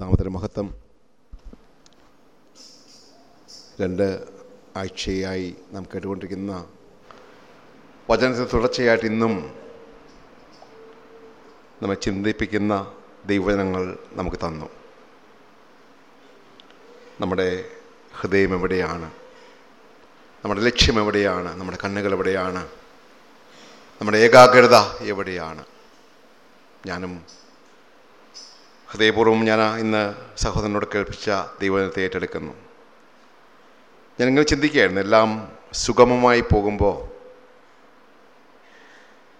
നാമത്തിന് മഹത്വം. രണ്ട് ആഴ്ചയായി നാം കേട്ടുകൊണ്ടിരിക്കുന്ന വചനത്തെ തുടർച്ചയായിട്ട് ഇന്നും നമ്മെ ചിന്തിപ്പിക്കുന്ന ദൈവജനങ്ങൾ നമുക്ക് തന്നു. നമ്മുടെ ഹൃദയം എവിടെയാണ്? നമ്മുടെ ലക്ഷ്യം എവിടെയാണ്? നമ്മുടെ കണ്ണുകൾ എവിടെയാണ്? നമ്മുടെ ഏകാഗ്രത എവിടെയാണ്? ഞാനും ഹൃദയപൂർവം ഞാൻ ഇന്ന് സഹോദരനോട് കേൾപ്പിച്ച ദൈവത്തെ ഏറ്റെടുക്കുന്നു. ഞാനിങ്ങനെ ചിന്തിക്കുകയായിരുന്നു എല്ലാം സുഗമമായി പോകുമ്പോൾ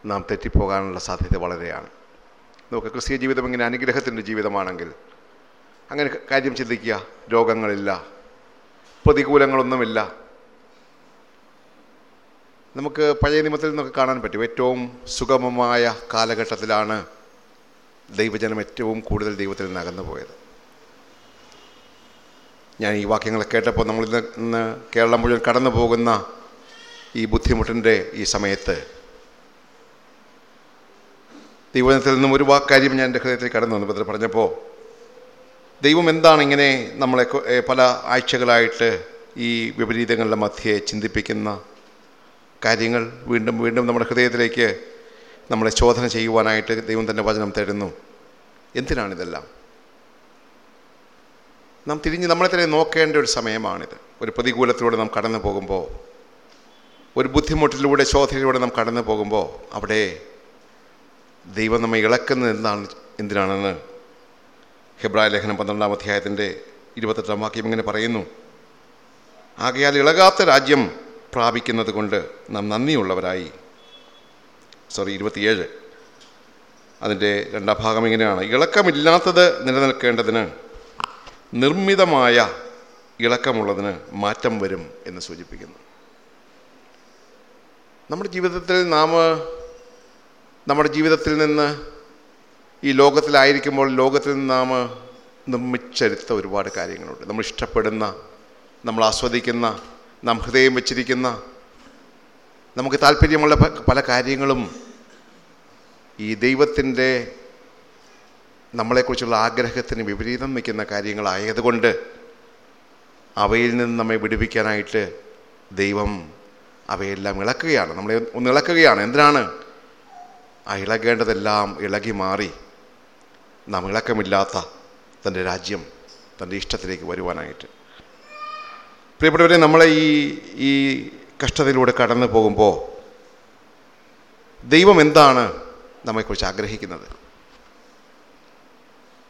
നാം തെറ്റിപ്പോകാനുള്ള സാധ്യത വളരെയാണ്. നമുക്ക് ക്രിസ്തീയ ജീവിതം ഇങ്ങനെ അനുഗ്രഹത്തിന്റെ ജീവിതമാണെങ്കിൽ അങ്ങനെ കാര്യം ചിന്തിക്കുക രോഗങ്ങളില്ല പ്രതികൂലങ്ങളൊന്നുമില്ല. നമുക്ക് പഴയ നിയമത്തിൽ നിന്നൊക്കെ കാണാൻ പറ്റും ഏറ്റവും സുഗമമായ കാലഘട്ടത്തിലാണ് ദൈവജനം ഏറ്റവും കൂടുതൽ ദൈവത്തിൽ നിന്ന് പോയത്. ഞാൻ ഈ വാക്യങ്ങൾ കേട്ടപ്പോൾ നമ്മൾ ഇന്ന് ഇന്ന് കേരളം മുഴുവൻ കടന്നു പോകുന്ന ഈ ബുദ്ധിമുട്ടിന്റെ ഈ സമയത്ത് ദൈവജനത്തിൽ നിന്നും ഒരു വാക്കാര്യം ഞാൻ എന്റെ ഹൃദയത്തിൽ കടന്നു വന്നു. പത്ര പറഞ്ഞപ്പോൾ ദൈവം എന്താണ് ഇങ്ങനെ നമ്മളെ പല ആഴ്ചകളായിട്ട് ഈ വിപരീതങ്ങളുടെ മധ്യേ ചിന്തിപ്പിക്കുന്ന കാര്യങ്ങൾ വീണ്ടും വീണ്ടും നമ്മുടെ ഹൃദയത്തിലേക്ക് നമ്മളെ ശോധന ചെയ്യുവാനായിട്ട് ദൈവം തന്റെ വചനം തരുന്നു. എന്തിനാണിതെല്ലാം? നാം തിരിഞ്ഞ് നമ്മളെ തന്നെ നോക്കേണ്ട ഒരു സമയമാണിത്. ഒരു പ്രതികൂലത്തിലൂടെ നാം കടന്നു പോകുമ്പോൾ ഒരു ബുദ്ധിമുട്ടിലൂടെ ശോധനയിലൂടെ നാം കടന്നു പോകുമ്പോൾ അവിടെ ദൈവം നമ്മെ ഇളക്കുന്നത് എന്താണ് എന്തിനാണെന്ന് ഹെബ്രായ ലേഖനം പന്ത്രണ്ടാം അധ്യായത്തിന്റെ ഇരുപത്തെട്ടാം വാക്യം ഇങ്ങനെ പറയുന്നു. ആകയാൽ ഇളകാത്ത രാജ്യം പ്രാപിക്കുന്നത് കൊണ്ട് നാം നന്ദിയുള്ളവരായി. സോറി ഇരുപത്തിയേഴ്. അതിന്റെ രണ്ടാം ഭാഗം ഇങ്ങനെയാണ്. ഇളക്കമില്ലാത്തത് നിലനിൽക്കേണ്ടതിന് നിർമ്മിതമായ ഇളക്കമുള്ളതിന് മാറ്റം വരും എന്ന് സൂചിപ്പിക്കുന്നു. നമ്മുടെ ജീവിതത്തിൽ നാം നമ്മുടെ ജീവിതത്തിൽ നിന്ന് ഈ ലോകത്തിലായിരിക്കുമ്പോൾ ലോകത്തിൽ നിന്ന് നാം നിർമ്മിച്ചെടുത്ത ഒരുപാട് കാര്യങ്ങളുണ്ട്. നമ്മൾ ഇഷ്ടപ്പെടുന്ന നമ്മൾ ആസ്വദിക്കുന്ന നാം ഹൃദയം വെച്ചിരിക്കുന്ന നമുക്ക് താല്പര്യമുള്ള പല കാര്യങ്ങളും ഈ ദൈവത്തിന്റെ നമ്മളെക്കുറിച്ചുള്ള ആഗ്രഹത്തിന് വിപരീതം വയ്ക്കുന്ന കാര്യങ്ങളായതുകൊണ്ട് അവയിൽ നിന്ന് നമ്മെ വിടുവിക്കാനായിട്ട് ദൈവം അവയെല്ലാം ഇളക്കുകയാണ്. നമ്മളെ ഒന്ന് ഇളക്കുകയാണ്. എന്തിനാണ്? ആ ഇളകേണ്ടതെല്ലാം ഇളകി മാറി നാം ഇളക്കമില്ലാത്ത തന്റെ രാജ്യം തന്റെ ഇഷ്ടത്തിലേക്ക് വരുവാനായിട്ട്. പ്രിയപ്പെട്ടവരെ നമ്മളെ ഈ ഈ കഷ്ടതയിലൂടെ കടന്നു പോകുമ്പോൾ ദൈവം എന്താണ് നമ്മെക്കുറിച്ച് ആഗ്രഹിക്കുന്നത്?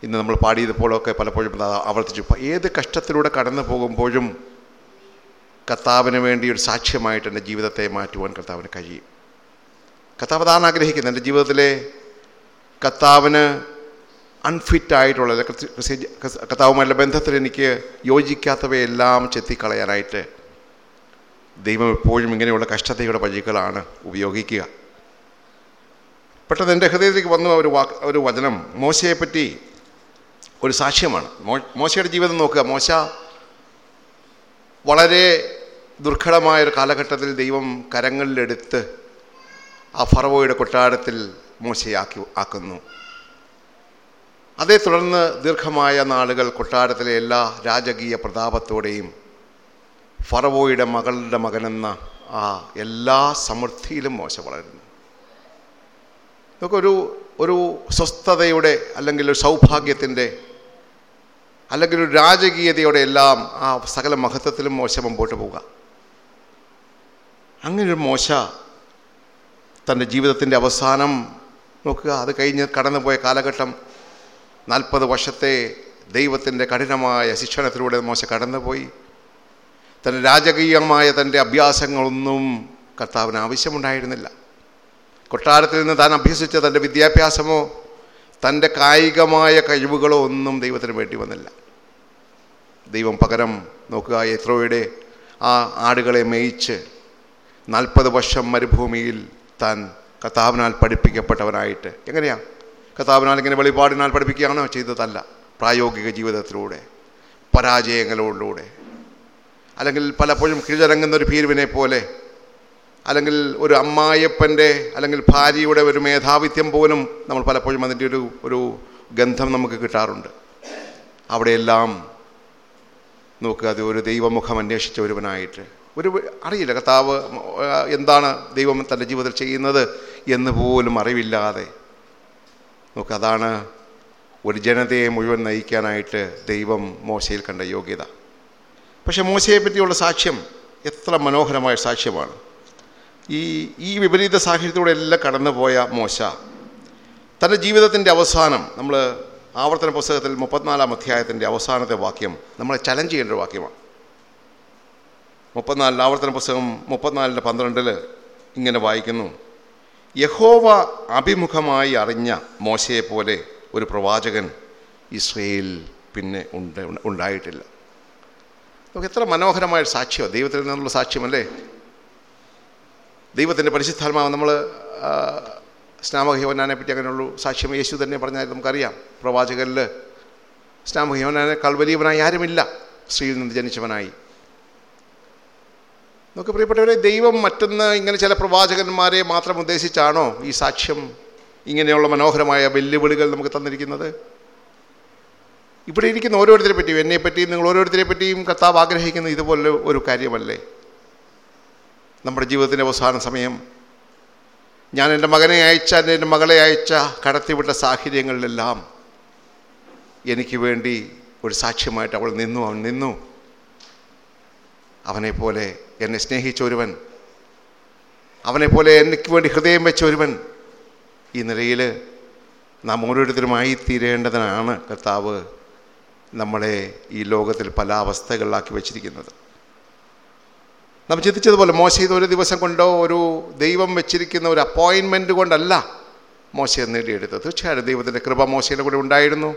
ഇന്ന് നമ്മൾ പാടിയതുപോലൊക്കെ പലപ്പോഴും ആവർത്തിച്ചു. ഏത് കഷ്ടത്തിലൂടെ കടന്നു പോകുമ്പോഴും കർത്താവിന് വേണ്ടി ഒരു സാക്ഷ്യമായിട്ട് എന്റെ ജീവിതത്തെ മാറ്റുവാൻ കർത്താവിന് കഴിയും. കർത്താവ് അതാണ് ആഗ്രഹിക്കുന്നത്. എന്റെ ജീവിതത്തിലെ കർത്താവിന് അൺഫിറ്റായിട്ടുള്ള കർത്താവുമായുള്ള ബന്ധത്തിൽ എനിക്ക് യോജിക്കാത്തവയെല്ലാം ചെത്തിക്കളയാനായിട്ട് ദൈവം എപ്പോഴും ഇങ്ങനെയുള്ള കഷ്ടതയുടെ വഴികളാണ് ഉപയോഗിക്കുക. പെട്ടെന്ന് എന്റെ ഹൃദയത്തിലേക്ക് വന്ന ഒരു വാക്ക് ഒരു വചനം. മോശയെപ്പറ്റി ഒരു സാക്ഷ്യമാണ്. മോശയുടെ ജീവിതം നോക്കുക. മോശ വളരെ ദുർഘടമായ ഒരു കാലഘട്ടത്തിൽ ദൈവം കരങ്ങളിലെടുത്ത് ആ ഫറവോയുടെ കൊട്ടാരത്തിൽ മോശയാക്കി ആക്കുന്നു. അതേ തുടർന്ന് ദീർഘമായ നാളുകൾ കൊട്ടാരത്തിലെ എല്ലാ രാജകീയ പ്രതാപത്തോടെയും ഫറവോയുടെ മകളുടെ മകനെന്ന ആ എല്ലാ സമൃദ്ധിയിലും മോശ വളരുന്നു. ഇതൊക്കെ ഒരു ഒരു സ്വസ്ഥതയുടെ അല്ലെങ്കിൽ ഒരു സൗഭാഗ്യത്തിന്റെ അല്ലെങ്കിൽ ഒരു രാജകീയതയുടെ എല്ലാം ആ സകല മഹത്വത്തിലും മോശ മുമ്പോട്ട് പോവുക. അങ്ങനെ ഒരു മോശ തന്റെ ജീവിതത്തിന്റെ അവസാനം നോക്കുക. അത് കഴിഞ്ഞ് കടന്നുപോയ കാലഘട്ടം നാൽപ്പത് വർഷത്തെ ദൈവത്തിന്റെ കഠിനമായ ശിക്ഷണത്തിലൂടെ മോശ കടന്നുപോയി. തന്റെ രാജകീയമായ തന്റെ അഭ്യാസങ്ങളൊന്നും കർത്താവിന് ആവശ്യമുണ്ടായിരുന്നില്ല. കൊട്ടാരത്തിൽ നിന്ന് താൻ അഭ്യസിച്ച തന്റെ വിദ്യാഭ്യാസമോ തന്റെ കായികമായ കഴിവുകളോ ഒന്നും ദൈവത്തിന് വേണ്ടി വന്നില്ല. ദൈവം പകരം നോക്കുക എത്രോയുടെ ആ ആടുകളെ മേയിച്ച് നാൽപ്പത് വർഷം മരുഭൂമിയിൽ താൻ കർത്താവിനാൽ പഠിപ്പിക്കപ്പെട്ടവനായിട്ട്. എങ്ങനെയാ? കർത്താവിനാൽ ഇങ്ങനെ വെളിപാടിനാൽ പഠിപ്പിക്കുകയാണോ ചെയ്തതല്ല? പ്രായോഗിക ജീവിതത്തിലൂടെ പരാജയങ്ങളിലൂടെ അല്ലെങ്കിൽ പലപ്പോഴും കീഴടങ്ങുന്ന ഒരു ഭീരുവിനെ പോലെ അല്ലെങ്കിൽ ഒരു അമ്മായപ്പന്റെ അല്ലെങ്കിൽ ഭാര്യയുടെ ഒരു മേധാവിത്യം പോലും നമ്മൾ പലപ്പോഴും അതിന്റെ ഒരു ഒരു ഗന്ധം നമുക്ക് കിട്ടാറുണ്ട്. അവിടെയെല്ലാം നോക്കുക അത് ഒരു ദൈവമുഖം അന്വേഷിച്ച ഒരുവനായിട്ട്. ഒരു അറിയില്ല കർത്താവ് എന്താണ് ദൈവം തന്റെ ജീവിതത്തിൽ ചെയ്യുന്നത് എന്ന് പോലും അറിവില്ലാതെ. നോക്കുക അതാണ് ഒരു ജനതയെ മുഴുവൻ നയിക്കാനായിട്ട് ദൈവം മോശയിൽ കണ്ട യോഗ്യത. പക്ഷെ മോശയെ പറ്റിയുള്ള സാക്ഷ്യം എത്ര മനോഹരമായ സാക്ഷ്യമാണ്. ഈ ഈ വിപരീത സാഹചര്യത്തിലൂടെ എല്ലാം കടന്നുപോയ മോശ തന്റെ ജീവിതത്തിന്റെ അവസാനം നമ്മൾ ആവർത്തന പുസ്തകത്തിൽ മുപ്പത്തിനാലാം അധ്യായത്തിന്റെ അവസാനത്തെ വാക്യം നമ്മളെ ചലഞ്ച് ചെയ്യേണ്ട ഒരു വാക്യമാണ്. മുപ്പത്തിനാലിൽ ആവർത്തന പുസ്തകം മുപ്പത്തിനാലിന്റെ പന്ത്രണ്ടിൽ ഇങ്ങനെ വായിക്കുന്നു. യഹോവ അഭിമുഖമായി അറിഞ്ഞ മോശയെപ്പോലെ പോലെ ഒരു പ്രവാചകൻ ഇസ്രയേൽ പിന്നെ ഉണ്ട് ഉണ്ടായിട്ടില്ല. നമുക്ക് എത്ര മനോഹരമായ സാക്ഷ്യമോ ദൈവത്തിൽ നിന്നുള്ള സാക്ഷ്യമല്ലേ? ദൈവത്തിന്റെ പരിശുദ്ധാത്മാവ് നമ്മൾ സ്നാമഹയോനാനെ പറ്റി അങ്ങനെയുള്ളൂ സാക്ഷ്യം യേശു തന്നെ പറഞ്ഞാൽ നമുക്കറിയാം. പ്രവാചകരിൽ സ്നാമഹയോനാനേക്കാൾ വലിയവനായി ആരുമില്ല. സ്ത്രീയിൽ നിന്ന് ജനിച്ചവനായി. നമുക്ക് പ്രിയപ്പെട്ടവരെ ദൈവം മറ്റൊന്ന് ഇങ്ങനെ ചില പ്രവാചകന്മാരെ മാത്രം ഉദ്ദേശിച്ചാണോ ഈ സാക്ഷ്യം ഇങ്ങനെയുള്ള മനോഹരമായ വെല്ലുവിളികൾ നമുക്ക് തന്നിരിക്കുന്നത്? ഇവിടെ ഇരിക്കുന്ന ഓരോരുത്തരെ പറ്റിയും എന്നെ പറ്റിയും നിങ്ങൾ ഓരോരുത്തരെ പറ്റിയും കത്താവ് ആഗ്രഹിക്കുന്ന ഇതുപോലെ ഒരു കാര്യമല്ലേ? നമ്മുടെ ജീവിതത്തിന്റെ അവസാന സമയം. ഞാൻ എന്റെ മകനെ അയച്ച എന്റെ മകളെ അയച്ച കടത്തിവിട്ട സാഹചര്യങ്ങളിലെല്ലാം എനിക്ക് വേണ്ടി ഒരു സാക്ഷ്യമായിട്ട് അവൾ നിന്നു അവൻ നിന്നു. അവനെപ്പോലെ എന്നെ സ്നേഹിച്ച ഒരുവൻ അവനെപ്പോലെ എനിക്ക് വേണ്ടി ഹൃദയം വെച്ച ഒരുവൻ ഈ നിലയിൽ നാം ഓരോരുത്തരുമായി തീരേണ്ടതിനാണ് കർത്താവ്. നമ്മളെ ഈ ലോകത്തിൽ പല അവസ്ഥകളിലാക്കി വെച്ചിരിക്കുന്നത്. നാം ചിന്തിച്ചതുപോലെ മോശ ഇത് ഒരു ദിവസം കൊണ്ടോ ഒരു ദൈവം വെച്ചിരിക്കുന്ന ഒരു അപ്പോയിൻമെന്റ് കൊണ്ടല്ല മോശയെ നേടിയെടുത്തത്. തീർച്ചയായിട്ടും ദൈവത്തിന്റെ കൃപ മോശയുടെ കൂടെ ഉണ്ടായിരുന്നു.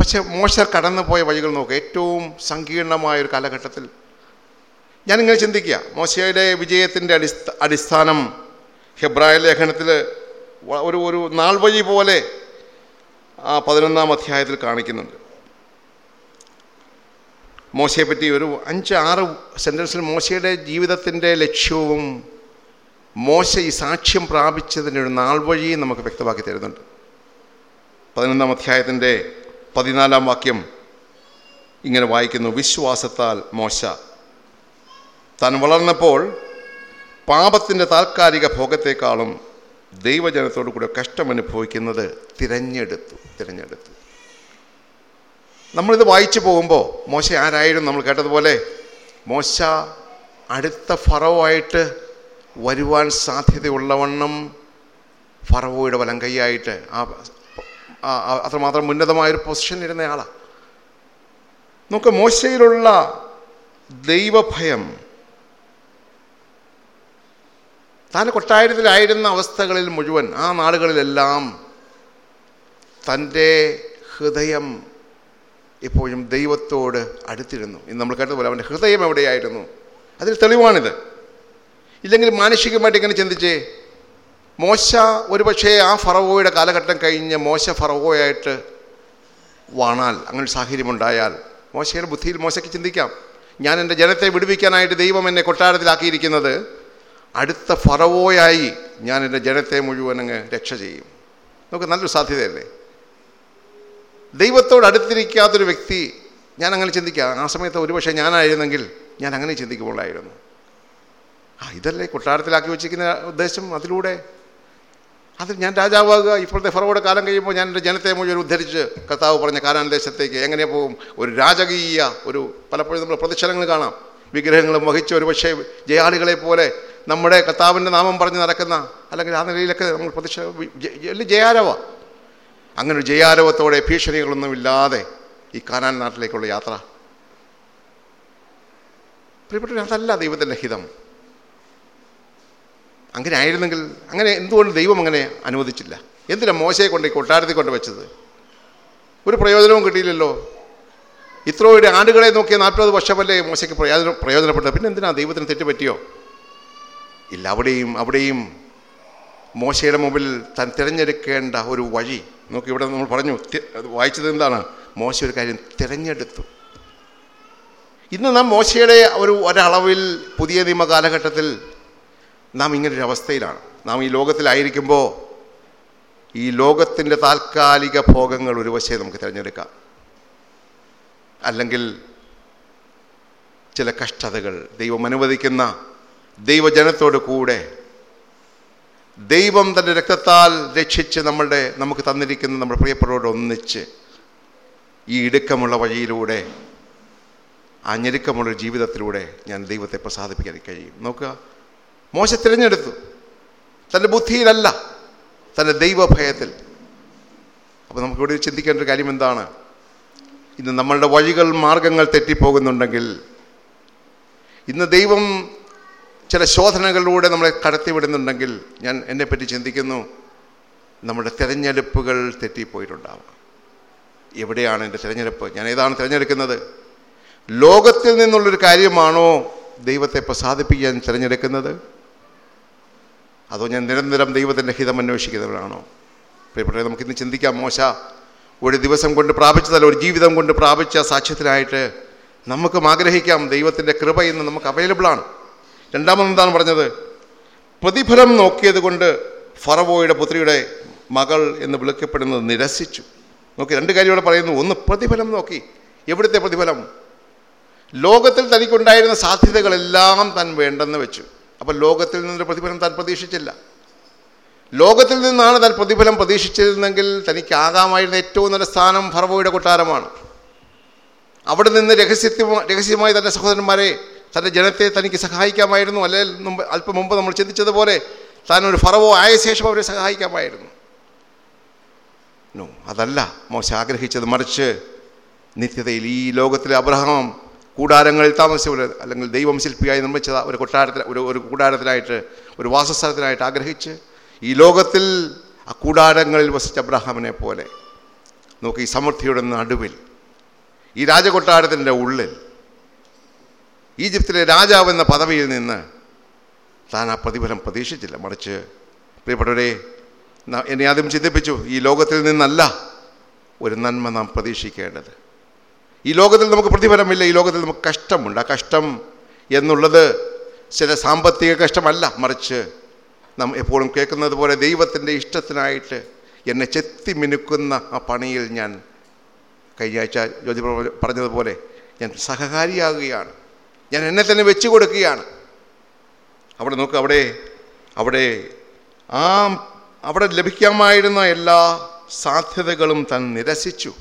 പക്ഷെ മോശ കടന്നുപോയ വഴികൾ നോക്കുക ഏറ്റവും സങ്കീർണമായ ഒരു കാലഘട്ടത്തിൽ ഞാനിങ്ങനെ ചിന്തിക്കുക. മോശയുടെ വിജയത്തിന്റെ അടിസ്ഥ അടിസ്ഥാനം ഹെബ്രായ ലേഖനത്തിൽ ഒരു ഒരു നാൾ വഴി പോലെ ആ പതിനൊന്നാം അധ്യായത്തിൽ കാണിക്കുന്നുണ്ട്. മോശയെ പറ്റി ഒരു അഞ്ച് ആറ് സെന്റൻസിൽ മോശയുടെ ജീവിതത്തിന്റെ ലക്ഷ്യവും മോശ ഈ സാക്ഷ്യം പ്രാപിച്ചതിന്റെ ഒരു നാൾ വഴിയും നമുക്ക് വ്യക്തമാക്കി തരുന്നുണ്ട്. പതിനൊന്നാം അധ്യായത്തിന്റെ പതിനാലാം വാക്യം ഇങ്ങനെ വായിക്കുന്നു. വിശ്വാസത്താൽ മോശ. താൻ വളർന്നപ്പോൾ പാപത്തിന്റെ താൽക്കാലിക ഭോഗത്തെക്കാളും ദൈവജനത്തോടു കൂടെ കഷ്ടമനുഭവിക്കുന്നത് തിരഞ്ഞെടുത്തു തിരഞ്ഞെടുത്തു. നമ്മളിത് വായിച്ചു പോകുമ്പോൾ മോശ ആരായിരുന്നു നമ്മൾ കേട്ടതുപോലെ? മോശ അടുത്ത ഫറവായിട്ട് വരുവാൻ സാധ്യതയുള്ളവണ്ണം ഫറവോയുടെ വലം കൈയായിട്ട് ആ അത്രമാത്രം ഉന്നതമായൊരു പൊസിഷനിൽ ഇരുന്ന ആളാണ് നമുക്ക് മോശയിലുള്ള ദൈവഭയം താൻ കൊട്ടാരത്തിലായിരുന്ന അവസ്ഥകളിൽ മുഴുവൻ ആ നാളുകളിലെല്ലാം തന്റെ ഹൃദയം എപ്പോഴും ദൈവത്തോട് അടുത്തിരുന്നു. ഇന്ന് നമ്മൾ കേട്ടതുപോലെ അവന്റെ ഹൃദയം എവിടെയായിരുന്നു? അതിൽ തെളിവാണിത്. ഇല്ലെങ്കിൽ മാനസികമായിട്ട് ഇങ്ങനെ ചിന്തിച്ചേ? മോശ ഒരുപക്ഷേ ആ ഫറവോയുടെ കാലഘട്ടം കഴിഞ്ഞ് മോശ ഫറവോയായിട്ട് വാണാൽ അങ്ങനെ സാഹചര്യമുണ്ടായാൽ മോശയുടെ ബുദ്ധിയിൽ മോശയ്ക്ക് ചിന്തിക്കാം. ഞാൻ എന്റെ ജനത്തെ വിടുവിക്കാനായിട്ട് ദൈവം എന്നെ കൊട്ടാരത്തിലാക്കിയിരിക്കുന്നത് അടുത്ത ഫറവോയായി ഞാൻ എന്റെ ജനത്തെ മുഴുവൻ അങ്ങ് രക്ഷ ചെയ്യും. നമുക്ക് നല്ലൊരു സാധ്യതയല്ലേ? ദൈവത്തോട് അടുത്തിരിക്കാത്തൊരു വ്യക്തി ഞാൻ അങ്ങനെ ചിന്തിക്കാം. ആ സമയത്ത് ഒരുപക്ഷെ ഞാനായിരുന്നെങ്കിൽ ഞാൻ അങ്ങനെ ചിന്തിക്കുമ്പോഴായിരുന്നു. ആ ഇതല്ലേ കൊട്ടാരത്തിലാക്കി വെച്ചിരിക്കുന്ന ഉദ്ദേശം അതിലൂടെ? അതിൽ ഞാൻ രാജാവാകുക ഇപ്പോഴത്തെ ഫറവോടെ കാലം കഴിയുമ്പോൾ ഞാൻ എന്റെ ജനത്തെ മുഴുവൻ ഉദ്ധരിച്ച് കർത്താവ് പറഞ്ഞ കാനാൻ ദേശത്തേക്ക് എങ്ങനെ പോകും? ഒരു രാജകീയ ഒരു പലപ്പോഴും നമ്മൾ പ്രതിഷേധങ്ങൾ കാണാം. വിഗ്രഹങ്ങളും വഹിച്ച ഒരു പക്ഷേ ജയാളികളെ പോലെ നമ്മുടെ കർത്താവിന്റെ നാമം പറഞ്ഞ് നടക്കുന്ന അല്ലെങ്കിൽ ആ നിലയിലൊക്കെ നമ്മൾ പ്രതിഷേധ വലിയ അങ്ങനെ ഒരു ജയാരവത്തോടെ ഭീഷണികളൊന്നുമില്ലാതെ ഈ കാനാൻ നാട്ടിലേക്കുള്ള യാത്ര. പ്രിയപ്പെട്ട അതല്ല ദൈവത്തിന്റെ ഹിതം. അങ്ങനെ ആയിരുന്നെങ്കിൽ അങ്ങനെ എന്തുകൊണ്ട് ദൈവം അങ്ങനെ അനുവദിച്ചില്ല? എന്തിനാ മോശയെ കൊണ്ട് ഈ കൊട്ടാരത്തിൽ കൊണ്ട് വെച്ചത്? ഒരു പ്രയോജനവും കിട്ടിയില്ലല്ലോ. ഇത്രോയുടെ ആടുകളെ നോക്കിയ നാൽപ്പത് വർഷമല്ലേ മോശയ്ക്ക് പ്രയോജന പ്രയോജനപ്പെട്ടത്? പിന്നെ എന്തിനാ ദൈവത്തിന് തെറ്റുപറ്റിയോ ഇല്ല അവിടെയും അവിടെയും മോശയുടെ മുമ്പിൽ താൻ തിരഞ്ഞെടുക്കേണ്ട ഒരു വഴി നോക്കി ഇവിടെ നമ്മൾ പറഞ്ഞു വായിച്ചത് എന്താണ് മോശ ഒരു കാര്യം തിരഞ്ഞെടുത്തു. ഇന്ന് നാം മോശയുടെ ഒരു ഒരളവിൽ പുതിയ നിയമ കാലഘട്ടത്തിൽ നാം ഇങ്ങനൊരു അവസ്ഥയിലാണ്. നാം ഈ ലോകത്തിലായിരിക്കുമ്പോൾ ഈ ലോകത്തിന്റെ താൽക്കാലിക ഭോഗങ്ങൾ ഒരു വശേ നമുക്ക് തിരഞ്ഞെടുക്കാം. അല്ലെങ്കിൽ ചില കഷ്ടതകൾ ദൈവം അനുവദിക്കുന്ന ദൈവജനത്തോട് കൂടെ ദൈവം തന്റെ രക്തത്താൽ രക്ഷിച്ച് നമ്മളുടെ നമുക്ക് തന്നിരിക്കുന്ന നമ്മുടെ പ്രിയപ്പെട്ടവരോട് ഒന്നിച്ച് ഈ ഇടുക്കമുള്ള വഴിയിലൂടെ ആ ഞെരുക്കമുള്ള ജീവിതത്തിലൂടെ ഞാൻ ദൈവത്തെ പ്രസാദിപ്പിക്കാൻ കഴിയും. നോക്കുക. മോശ തിരഞ്ഞെടുത്തു. തന്റെ ബുദ്ധിയിലല്ല തന്റെ ദൈവഭയത്തിൽ. അപ്പോൾ നമുക്കിവിടെ ചിന്തിക്കേണ്ട ഒരു കാര്യം എന്താണ്? ഇന്ന് നമ്മളുടെ വഴികൾ മാർഗങ്ങൾ തെറ്റിപ്പോകുന്നുണ്ടെങ്കിൽ ഇന്ന് ദൈവം ചില ശോധനകളിലൂടെ നമ്മളെ കടത്തിവിടുന്നുണ്ടെങ്കിൽ ഞാൻ എന്നെപ്പറ്റി ചിന്തിക്കുന്നു നമ്മുടെ തിരഞ്ഞെടുപ്പുകൾ തെറ്റിപ്പോയിട്ടുണ്ടാവാം. എവിടെയാണ് എന്റെ തിരഞ്ഞെടുപ്പ്? ഞാൻ ഏതാണ് തിരഞ്ഞെടുക്കുന്നത്? ലോകത്തിൽ നിന്നുള്ളൊരു കാര്യമാണോ ദൈവത്തെ പ്രസാദിപ്പിക്കാൻ തിരഞ്ഞെടുക്കുന്നത്? അതോ ഞാൻ നിരന്തരം ദൈവത്തിന്റെ ഹിതം അന്വേഷിക്കുന്നവരാണോ? പ്രിയപ്പെട്ടവരെ നമുക്കിന്ന് ചിന്തിക്കാം മോശ ഒരു ദിവസം കൊണ്ട് പ്രാപിച്ചതല്ല ഒരു ജീവിതം കൊണ്ട് പ്രാപിച്ച സാക്ഷ്യത്തിനായിട്ട് നമുക്കും ആഗ്രഹിക്കാം ദൈവത്തിന്റെ കൃപ ഇന്ന് നമുക്ക് അവൈലബിളാണ് രണ്ടാമത് എന്താണ് പറഞ്ഞത്? പ്രതിഫലം നോക്കിയത് കൊണ്ട് ഫറവോയുടെ പുത്രിയുടെ മകൾ എന്ന് വിളിക്കപ്പെടുന്നത് നിരസിച്ചു. നോക്കി രണ്ട് കാര്യം ഇവിടെ പറയുന്നു. ഒന്ന് പ്രതിഫലം നോക്കി. എവിടുത്തെ പ്രതിഫലം? ലോകത്തിൽ തനിക്കുണ്ടായിരുന്ന സാധ്യതകളെല്ലാം താൻ വേണ്ടെന്ന് വെച്ചു. അപ്പോൾ ലോകത്തിൽ നിന്നൊരു പ്രതിഫലം താൻ പ്രതീക്ഷിച്ചില്ല. ലോകത്തിൽ നിന്നാണ് താൻ പ്രതിഫലം പ്രതീക്ഷിച്ചിരുന്നെങ്കിൽ തനിക്കാകാമായിരുന്ന ഏറ്റവും നല്ല സ്ഥാനം ഫറവോയുടെ കൊട്ടാരമാണ്. അവിടെ നിന്ന് രഹസ്യത്വ രഹസ്യമായി തന്റെ സഹോദരന്മാരെ തന്റെ ജനത്തെ തനിക്ക് സഹായിക്കാമായിരുന്നു. അല്ലെങ്കിൽ അല്പം മുമ്പ് നമ്മൾ ചിന്തിച്ചതുപോലെ താൻ ഒരു ഫറവോ ആയ ശേഷം അവരെ സഹായിക്കാമായിരുന്നു. നോ അതല്ല. മോശ ആഗ്രഹിച്ചത് മറിച്ച് നിത്യതയിൽ ഈ ലോകത്തിലെ അബ്രഹാം കൂടാരങ്ങളിൽ താമസിച്ചവർ അല്ലെങ്കിൽ ദൈവം ശില്പിയായി നിർമ്മിച്ച ഒരു കൊട്ടാരത്തിൽ ഒരു ഒരു കൂടാരത്തിനായിട്ട് ഒരു വാസസ്ഥലത്തിനായിട്ട് ആഗ്രഹിച്ച് ഈ ലോകത്തിൽ ആ കൂടാരങ്ങളിൽ വസിച്ച അബ്രഹാമിനെ പോലെ. നോക്കി ഈ സമൃദ്ധിയുടെ നടുവിൽ ഈ രാജകൊട്ടാരത്തിന്റെ ഉള്ളിൽ ഈജിപ്തിലെ രാജാവ് എന്ന പദവിയിൽ നിന്ന് താൻ ആ പ്രതിഫലം പ്രതീക്ഷിച്ചില്ല. മറിച്ച് പ്രിയപ്പെട്ടവരെ എന്നെ ആദ്യം ചിന്തിപ്പിച്ചു ഈ ലോകത്തിൽ നിന്നല്ല ഒരു നന്മ നാം പ്രതീക്ഷിക്കേണ്ടത്. ഈ ലോകത്തിൽ നമുക്ക് പ്രതിഫലമില്ല ഈ ലോകത്തിൽ നമുക്ക് കഷ്ടമുണ്ട്. ആ കഷ്ടം എന്നുള്ളത് ചില സാമ്പത്തിക കഷ്ടമല്ല. മറിച്ച് നാം എപ്പോഴും കേൾക്കുന്നത് പോലെ ദൈവത്തിന്റെ ഇഷ്ടത്തിനായിട്ട് എന്നെ ചെത്തി മിനുക്കുന്ന ആ പണിയിൽ ഞാൻ കഴിഞ്ഞ ആഴ്ച ജ്യോതി പറഞ്ഞതുപോലെ ഞാൻ സഹകാരിയാകുകയാണ്. ഞാൻ എന്നെ തന്നെ വെച്ചു കൊടുക്കുകയാണ്. അവിടെ നോക്ക് അവിടെ അവിടെ ആ അവിടെ ലഭിക്കാമായിരുന്ന എല്ലാ സാധ്യതകളും താൻ നിരസിച്ചു.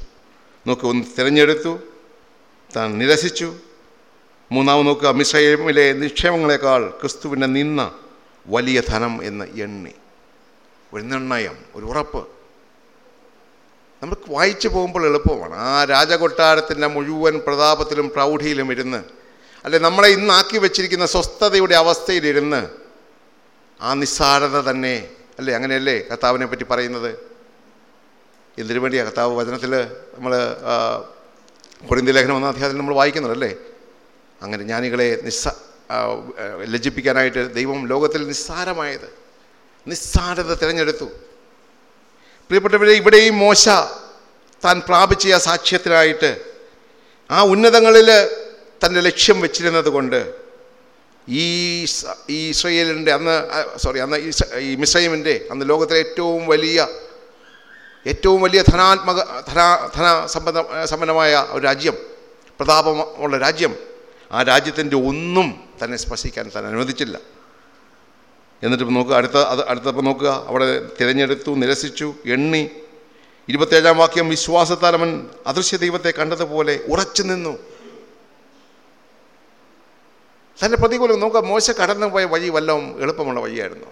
നോക്ക് ഒന്ന് തിരഞ്ഞെടുത്തു. താൻ നിരസിച്ചു. മൂന്നാമത് നോക്കുക മിസൈമിലെ നിക്ഷേപങ്ങളെക്കാൾ ക്രിസ്തുവിന്റെ നിന്ന വലിയ ധനം എന്ന് എണ്ണി. ഒരു നിർണയം ഒരു ഉറപ്പ്. നമുക്ക് വായിച്ചു പോകുമ്പോൾ എളുപ്പമാണ്. ആ രാജകൊട്ടാരത്തിന്റെ മുഴുവൻ പ്രതാപത്തിലും പ്രൗഢിയിലും ഇരുന്ന് അല്ലെ നമ്മളെ ഇന്നാക്കി വെച്ചിരിക്കുന്ന സ്വസ്ഥതയുടെ അവസ്ഥയിലിരുന്ന് ആ നിസ്സാരത തന്നെ അല്ലേ അങ്ങനെയല്ലേ കർത്താവിനെ പറ്റി പറയുന്നത്? എന്തിനു വേണ്ടിയാണ് കർത്താവ് വചനത്തിൽ നമ്മൾ കൊറിന്തി ലേഖനം ഒന്നാം അധ്യായത്തിൽ നമ്മൾ വായിക്കുന്നുണ്ടല്ലേ അങ്ങനെ ജ്ഞാനികളെ നിസ്സ ലജ്ജിപ്പിക്കാനായിട്ട് ദൈവം ലോകത്തിൽ നിസ്സാരമായത് നിസ്സാരത തിരഞ്ഞെടുത്തു. പ്രിയപ്പെട്ടവരെ ഇവിടെയും മോശ താൻ പ്രാപിച്ച ആ സാക്ഷ്യത്തിനായിട്ട് ആ ഉന്നതങ്ങളിൽ തന്റെ ലക്ഷ്യം വെച്ചിരുന്നത് കൊണ്ട് ഈ ഇസ്രയേലിന്റെ അന്ന് സോറി അന്ന് ഈ മിസൈമിന്റെ അന്ന് ലോകത്തിലെ ഏറ്റവും വലിയ ഏറ്റവും വലിയ ധനാത്മക ധന ധന സമ്പന്ന സമ്പന്നമായ ഒരു രാജ്യം പ്രതാപമുള്ള രാജ്യം ആ രാജ്യത്തിന്റെ ഒന്നും തന്നെ സ്പർശിക്കാൻ തന്നെ അനുവദിച്ചില്ല. എന്നിട്ട് നോക്കുക അടുത്ത അത് അടുത്തപ്പോൾ നോക്കുക അവിടെ തിരഞ്ഞെടുത്തു നിരസിച്ചു എണ്ണി ഇരുപത്തേഴാം വാക്യം വിശ്വാസത്താൽ അദൃശ്യ ദൈവത്തെ കണ്ടതുപോലെ ഉറച്ചു നിന്നു തന്റെ പ്രതികൂലം നോക്കുക. മോശ കടന്നു പോയ വഴി വല്ലതും എളുപ്പമുള്ള വഴിയായിരുന്നു?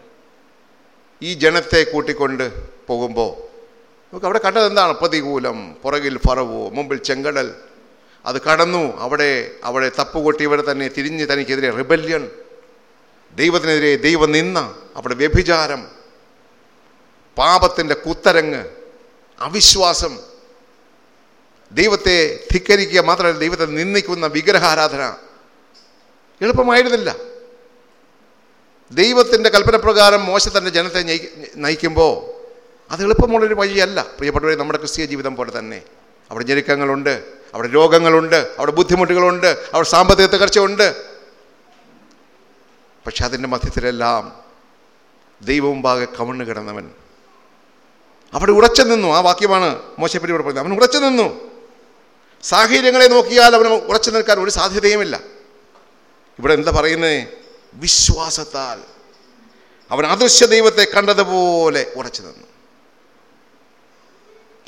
ഈ ജനത്തെ കൂട്ടിക്കൊണ്ട് പോകുമ്പോൾ നമുക്ക് അവിടെ കണ്ടത് എന്താണ്? പ്രതികൂലം പുറകിൽ ഫറവോ മുമ്പിൽ ചെങ്കടൽ. അത് കടന്നു അവിടെ അവിടെ തപ്പുകൊട്ടിയവർ തന്നെ തിരിഞ്ഞ് തനിക്കെതിരെ റിബല്യൺ ദൈവത്തിനെതിരെ ദൈവം നിന്ന അവിടെ വ്യഭിചാരം. പാപത്തിന്റെ കുത്തരങ്ങ് അവിശ്വാസം. ദൈവത്തെ ധിക്കരിക്കുക മാത്രമല്ല ദൈവത്തെ നിന്ദിക്കുന്ന വിഗ്രഹാരാധന. എളുപ്പമായിരുന്നില്ല. ദൈവത്തിന്റെ കൽപ്പനപ്രകാരം മോശ തന്റെ ജനത്തെ നയിക്കുമ്പോൾ അത് എളുപ്പമുള്ളൊരു വഴിയല്ല. പ്രിയപ്പെട്ടവരെ നമ്മുടെ ക്രിസ്തീയ ജീവിതം പോലെ തന്നെ. അവിടെ ഞെരുക്കങ്ങളുണ്ട് അവിടെ രോഗങ്ങളുണ്ട് അവിടെ ബുദ്ധിമുട്ടുകളുണ്ട് അവിടെ സാമ്പത്തിക തകർച്ചയുണ്ട്. പക്ഷെ അതിന്റെ മധ്യത്തിലെല്ലാം ഭാഗെ കവണ്ണ് കിടന്നവൻ. അവിടെ ഉറച്ചു നിന്നു. ആ വാക്യമാണ് മോശപ്പറ്റി ഇവിടെ പറയുന്നത് അവൻ ഉറച്ചു നിന്നു. സാഹചര്യങ്ങളെ നോക്കിയാൽ അവന് ഉറച്ചു നിൽക്കാൻ ഒരു സാധ്യതയുമില്ല. ഇവിടെ എന്താ പറയുന്നത് വിശ്വാസത്താൽ. അവൻ അദൃശ്യ ദൈവത്തെ കണ്ടതുപോലെ ഉറച്ചു നിന്നു.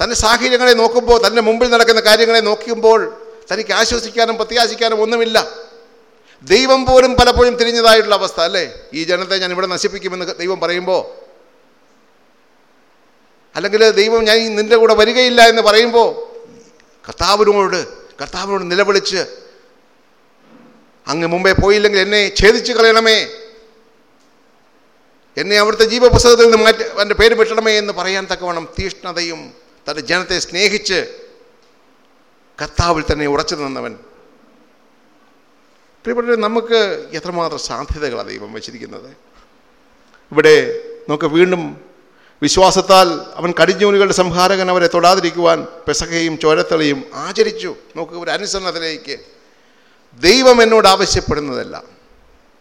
തന്റെ സാഹചര്യങ്ങളെ നോക്കുമ്പോൾ തന്റെ മുമ്പിൽ നടക്കുന്ന കാര്യങ്ങളെ നോക്കുമ്പോൾ തനിക്ക് ആശ്വസിക്കാനും പ്രത്യാശിക്കാനും ഒന്നുമില്ല. ദൈവം പോലും പലപ്പോഴും തിരിഞ്ഞതായിട്ടുള്ള അവസ്ഥ അല്ലേ? ഈ ജനത്തെ ഞാൻ ഇവിടെ നശിപ്പിക്കുമെന്ന് ദൈവം പറയുമ്പോൾ. അല്ലെങ്കിൽ ദൈവം ഞാൻ നിന്റെ കൂടെ വരികയില്ല എന്ന് പറയുമ്പോൾ കർത്താവിനോട് കർത്താവിനോട് നിലവിളിച്ച് അങ്ങ് മുമ്പേ പോയില്ലെങ്കിൽ എന്നെ ഛേദിച്ച് കളയണമേ. എന്നെ അവിടുത്തെ ജീവപുസ്തകത്തിൽ നിന്ന് മാറ്റി എന്റെ പേര് വെട്ടണമേ എന്ന് പറയാൻ തക്കവണ്ണം തീഷ്ണതയും തന്റെ ജനത്തെ സ്നേഹിച്ച് കർത്താവിൽ തന്നെ ഉറച്ചു നിന്നവൻ. പ്രിയപ്പെട്ട നമുക്ക് എത്രമാത്രം സാധ്യതകളാണ് ദൈവം വച്ചിരിക്കുന്നത്? ഇവിടെ നമുക്ക് വീണ്ടും വിശ്വാസത്താൽ അവൻ കടിഞ്ഞൂലുകളുടെ സംഹാരകൻ അവരെ തൊടാതിരിക്കുവാൻ പെസകയും ചോരത്തളിയും ആചരിച്ചു. നമുക്ക് ഒരു അനുസരണത്തിലേക്ക് ദൈവം എന്നോട് ആവശ്യപ്പെടുന്നതല്ല.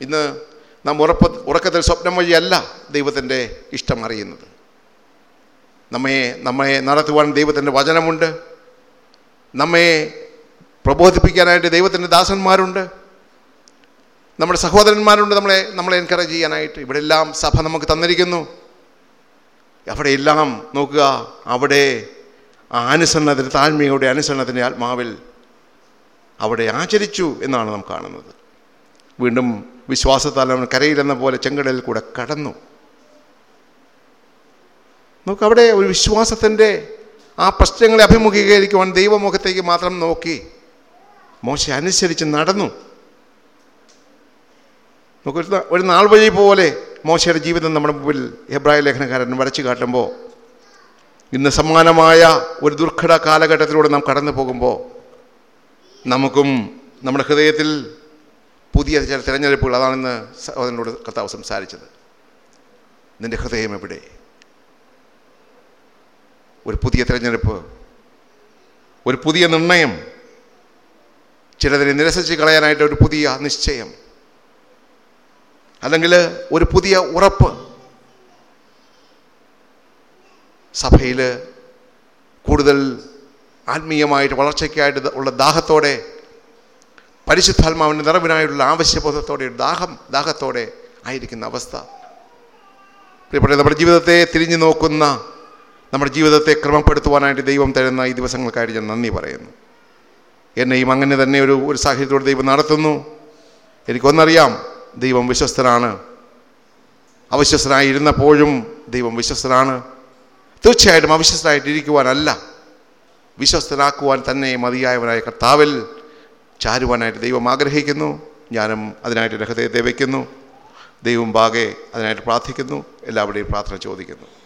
ഇന്ന് നാം ഉറപ്പ ഉറക്കത്തിൽ സ്വപ്നം വഴിയല്ല ദൈവത്തിന്റെ ഇഷ്ടം അറിയുന്നത്. നമ്മെ നമ്മെ നടത്തുവാൻ ദൈവത്തിന്റെ വചനമുണ്ട്. നമ്മെ പ്രബോധിപ്പിക്കാനായിട്ട് ദൈവത്തിന്റെ ദാസന്മാരുണ്ട്. നമ്മുടെ സഹോദരന്മാരുണ്ട് നമ്മളെ നമ്മളെ എൻകറേജ് ചെയ്യാനായിട്ട്. ഇവിടെ എല്ലാം സഭ നമുക്ക് തന്നിരിക്കുന്നു. അവിടെയെല്ലാം നോക്കുക അവിടെ ആ അനുസരണത്തിന് താഴ്മയോടെ അനുസരണത്തിന്റെ ആത്മാവിൽ അവിടെ ആചരിച്ചു എന്നാണ് നാം കാണുന്നത്. വീണ്ടും വിശ്വാസത്താൽ അവൻ കരയിലെന്ന പോലെ ചെങ്കടലിൽ കൂടെ കടന്നു. നമുക്ക് അവിടെ ഒരു വിശ്വാസത്തിന്റെ ആ പ്രശ്നങ്ങളെ അഭിമുഖീകരിക്കുവാൻ ദൈവമുഖത്തേക്ക് മാത്രം നോക്കി മോശ അനുസരിച്ച് നടന്നു. നമുക്കൊരു നാ- ഒരു നാൾ വഴി പോലെ മോശയുടെ ജീവിതം നമ്മുടെ മുമ്പിൽ എബ്രായ ലേഖനക്കാരൻ വരച്ചു കാട്ടുമ്പോൾ ഇന്ന് സമാനമായ ഒരു ദുർഘട കാലഘട്ടത്തിലൂടെ നാം കടന്നു പോകുമ്പോൾ നമുക്കും നമ്മുടെ ഹൃദയത്തിൽ പുതിയ ചില തിരഞ്ഞെടുപ്പുകൾ അതാണെന്ന് സഹോദരനോട് കർത്താവ് സംസാരിച്ചത്. നിന്റെ ഹൃദയം എവിടെ? ഒരു പുതിയ തിരഞ്ഞെടുപ്പ് ഒരു പുതിയ നിർണയം ചിലതിനെ നിരസിച്ച് കളയാനായിട്ട് ഒരു പുതിയ നിശ്ചയം അല്ലെങ്കിൽ ഒരു പുതിയ ഉറപ്പ്. സഭയിൽ കൂടുതൽ ആത്മീയമായിട്ട് വളർച്ചയ്ക്കായിട്ട് ഉള്ള ദാഹത്തോടെ പരിശുദ്ധാത്മാവിന്റെ നിറവിനായുള്ള ആവശ്യബോധത്തോടെ ദാഹം ദാഹത്തോടെ ആയിരിക്കുന്ന അവസ്ഥ. പ്രിയപ്പെട്ട നമ്മുടെ ജീവിതത്തെ തിരിഞ്ഞു നോക്കുന്ന നമ്മുടെ ജീവിതത്തെ ക്രമപ്പെടുത്തുവാനായിട്ട് ദൈവം തരുന്ന ഈ ദിവസങ്ങൾക്കായിട്ട് ഞാൻ നന്ദി പറയുന്നു. എന്നെയും അങ്ങനെ തന്നെ ഒരു ഒരു സാഹചര്യത്തോടെ ദൈവം നടത്തുന്നു. എനിക്കൊന്നറിയാം ദൈവം വിശ്വസ്തനാണ്. അവിശ്വസ്തനായിരുന്നപ്പോഴും ദൈവം വിശ്വസ്തനാണ്. തീർച്ചയായിട്ടും അവിശ്വസ്തനായിട്ടിരിക്കുവാനല്ല. വിശ്വസ്തനാക്കുവാൻ തന്നെ മതിയായവനായ കർത്താവിൽ ചാരുവാനായിട്ട് ദൈവം ആഗ്രഹിക്കുന്നു. ഞാനും അതിനായിട്ട് രഹതയത്തെ വയ്ക്കുന്നു. ദൈവം ബാകെ അതിനായിട്ട് പ്രാർത്ഥിക്കുന്നു. എല്ലാവരുടെയും പ്രാർത്ഥന ചോദിക്കുന്നു.